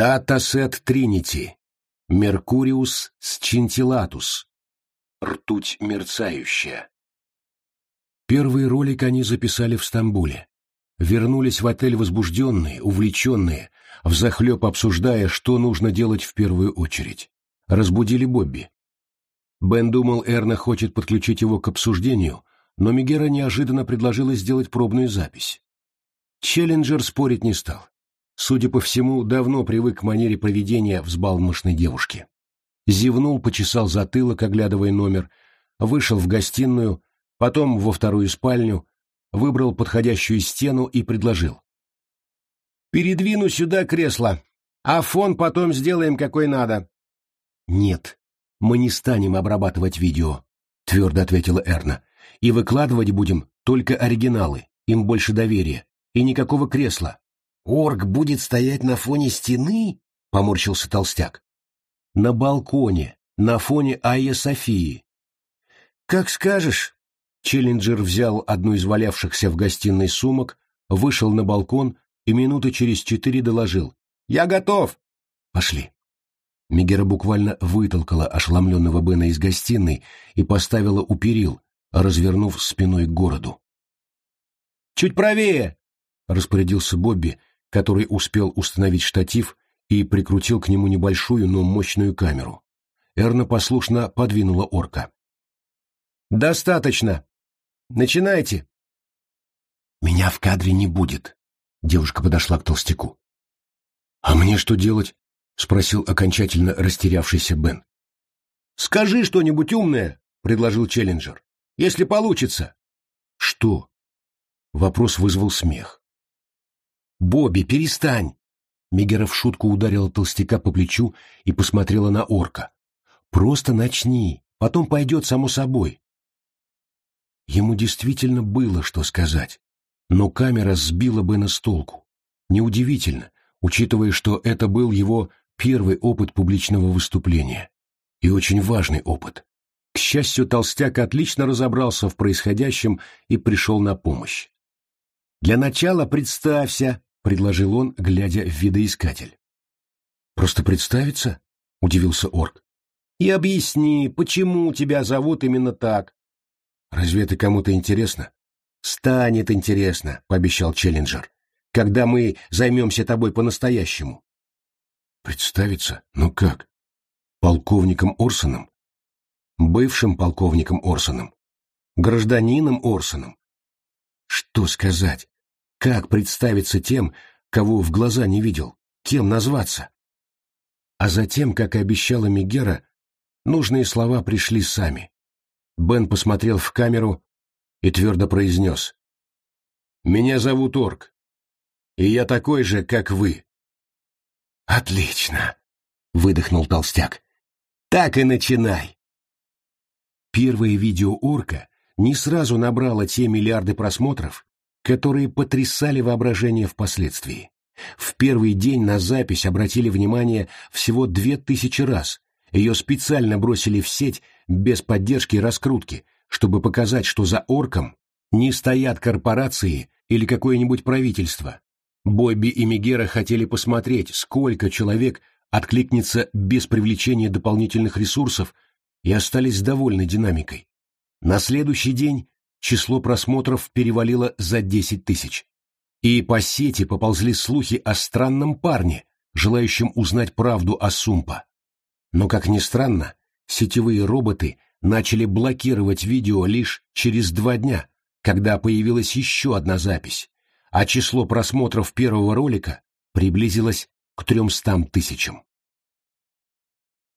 Датасет Тринити. Меркуриус Сцинтиллатус. Ртуть мерцающая. Первый ролик они записали в Стамбуле. Вернулись в отель возбужденные, увлеченные, взахлеб обсуждая, что нужно делать в первую очередь. Разбудили Бобби. Бен думал, Эрна хочет подключить его к обсуждению, но Мегера неожиданно предложила сделать пробную запись. Челленджер спорить не стал. Судя по всему, давно привык к манере поведения взбалмошной девушки. Зевнул, почесал затылок, оглядывая номер, вышел в гостиную, потом во вторую спальню, выбрал подходящую стену и предложил. «Передвину сюда кресло, а фон потом сделаем какой надо». «Нет, мы не станем обрабатывать видео», — твердо ответила Эрна. «И выкладывать будем только оригиналы, им больше доверия, и никакого кресла. «Орк будет стоять на фоне стены?» — поморщился толстяк. «На балконе, на фоне Айя Софии». «Как скажешь». Челленджер взял одну из валявшихся в гостиной сумок, вышел на балкон и минуты через четыре доложил. «Я готов!» «Пошли». Мегера буквально вытолкала ошеломленного Бена из гостиной и поставила у перил, развернув спиной к городу. «Чуть правее!» — распорядился Бобби, который успел установить штатив и прикрутил к нему небольшую, но мощную камеру. Эрна послушно подвинула орка. «Достаточно! Начинайте!» «Меня в кадре не будет», — девушка подошла к толстяку. «А мне что делать?» — спросил окончательно растерявшийся Бен. «Скажи что-нибудь умное», — предложил Челленджер. «Если получится». «Что?» Вопрос вызвал смех. «Бобби, перестань!» Мегера в шутку ударила толстяка по плечу и посмотрела на орка. «Просто начни, потом пойдет само собой». Ему действительно было что сказать, но камера сбила Бена с толку. Неудивительно, учитывая, что это был его первый опыт публичного выступления. И очень важный опыт. К счастью, толстяк отлично разобрался в происходящем и пришел на помощь. «Для начала представься», — предложил он, глядя в видоискатель. «Просто представиться?» — удивился орк. «И объясни, почему тебя зовут именно так?» «Разве это кому-то интересно?» «Станет интересно», — пообещал Челленджер, «когда мы займемся тобой по-настоящему». «Представиться? Ну как? Полковником Орсоном? Бывшим полковником Орсоном? Гражданином Орсоном? Что сказать? Как представиться тем, кого в глаза не видел? Кем назваться? А затем, как и обещала Мегера, нужные слова пришли сами. Бен посмотрел в камеру и твердо произнес. «Меня зовут Орк, и я такой же, как вы». «Отлично!» — выдохнул толстяк. «Так и начинай!» Первое видео Орка не сразу набрало те миллиарды просмотров, которые потрясали воображение впоследствии. В первый день на запись обратили внимание всего две тысячи раз. Ее специально бросили в сеть без поддержки и раскрутки, чтобы показать, что за орком не стоят корпорации или какое-нибудь правительство. Бобби и Мегера хотели посмотреть, сколько человек откликнется без привлечения дополнительных ресурсов и остались довольны динамикой. На следующий день число просмотров перевалило за 10 тысяч. И по сети поползли слухи о странном парне, желающем узнать правду о Сумпа. Но, как ни странно, сетевые роботы начали блокировать видео лишь через два дня, когда появилась еще одна запись, а число просмотров первого ролика приблизилось к тремстам тысячам.